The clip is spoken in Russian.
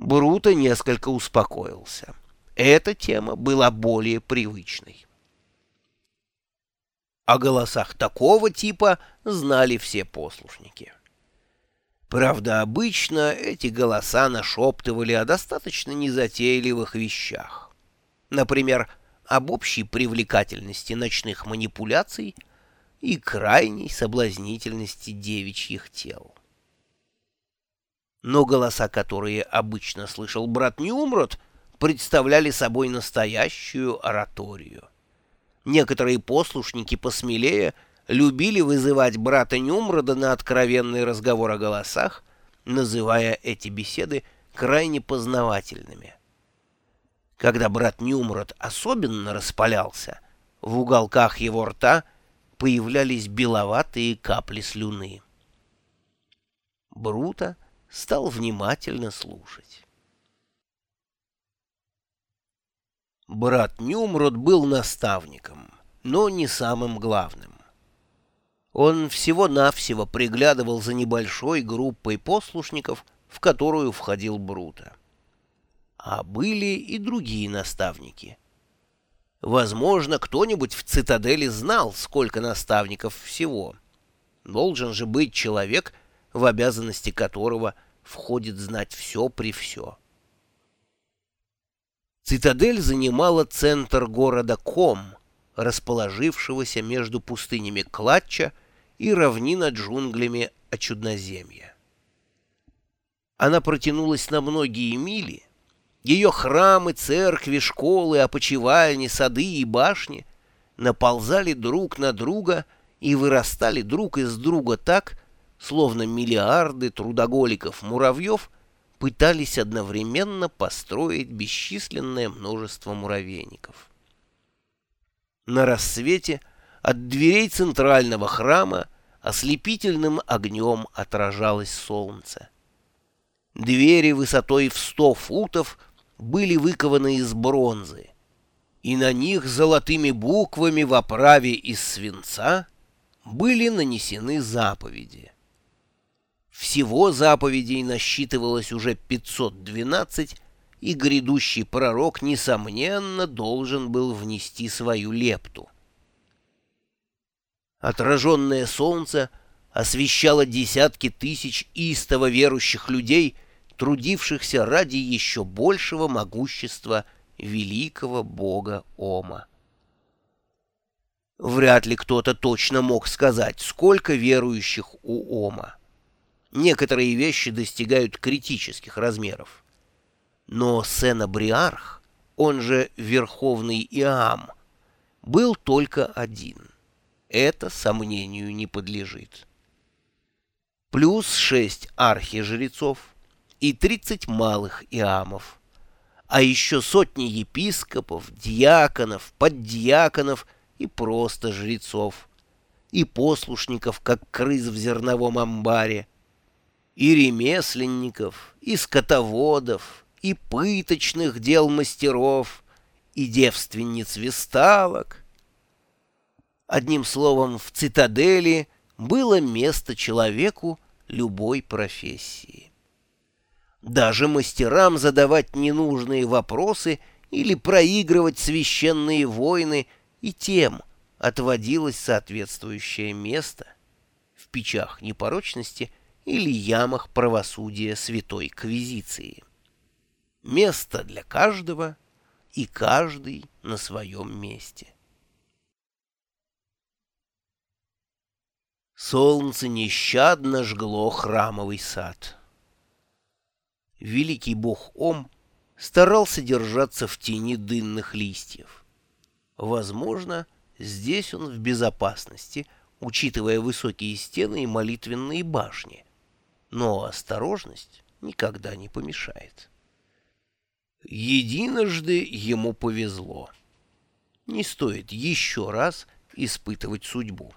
Бруто несколько успокоился. Эта тема была более привычной. О голосах такого типа знали все послушники. Правда, обычно эти голоса нашептывали о достаточно незатейливых вещах. Например, об общей привлекательности ночных манипуляций и крайней соблазнительности девичьих тел. Но голоса, которые обычно слышал брат Нюмрот, представляли собой настоящую ораторию. Некоторые послушники посмелее любили вызывать брата Нюмрода на откровенный разговор о голосах, называя эти беседы крайне познавательными. Когда брат Нюмрод особенно распалялся, в уголках его рта появлялись беловатые капли слюны. Брута стал внимательно слушать. Брат Нюмрод был наставником, но не самым главным. Он всего-навсего приглядывал за небольшой группой послушников, в которую входил Брута. А были и другие наставники. Возможно, кто-нибудь в цитадели знал, сколько наставников всего. Должен же быть человек, в обязанности которого входит знать все при все. Цитадель занимала центр города Ком, расположившегося между пустынями Клатча и равнина джунглями Очудноземья. Она протянулась на многие мили, ее храмы, церкви, школы, опочивальни, сады и башни наползали друг на друга и вырастали друг из друга так, словно миллиарды трудоголиков-муравьев пытались одновременно построить бесчисленное множество муравейников. На рассвете от дверей центрального храма ослепительным огнем отражалось солнце. Двери высотой в сто футов были выкованы из бронзы, и на них золотыми буквами в оправе из свинца были нанесены заповеди. Всего заповедей насчитывалось уже 512, и грядущий пророк, несомненно, должен был внести свою лепту. Отраженное солнце освещало десятки тысяч истово верующих людей, трудившихся ради еще большего могущества великого бога Ома. Вряд ли кто-то точно мог сказать, сколько верующих у Ома некоторые вещи достигают критических размеров. Но Сенобриарх, он же Верховный Иам, был только один. Это сомнению не подлежит. Плюс шесть архижрецов и тридцать малых Иамов, а еще сотни епископов, диаконов, поддиаконов и просто жрецов, и послушников, как крыс в зерновом амбаре, и ремесленников, и скотоводов, и пыточных дел мастеров, и девственниц весталок. Одним словом, в цитадели было место человеку любой профессии. Даже мастерам задавать ненужные вопросы или проигрывать священные войны и тем отводилось соответствующее место в печах непорочности – или ямах правосудия Святой Квизиции. Место для каждого и каждый на своем месте. Солнце нещадно жгло храмовый сад. Великий бог Ом старался держаться в тени дынных листьев. Возможно, здесь он в безопасности, учитывая высокие стены и молитвенные башни — но осторожность никогда не помешает. Единожды ему повезло. Не стоит еще раз испытывать судьбу.